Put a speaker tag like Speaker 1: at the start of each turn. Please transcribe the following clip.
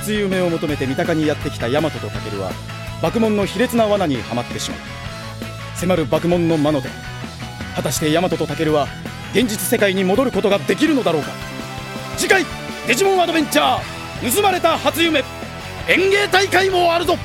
Speaker 1: 初夢を求めて三鷹にやってきた大和と武は爆門の卑劣な罠にはまってしまう。迫る爆門の魔の手果たして大和と武は現実世界に戻ることができるのだろうか。次回デジモンアドベンチャー盗まれた初夢。演芸大会もあるぞ。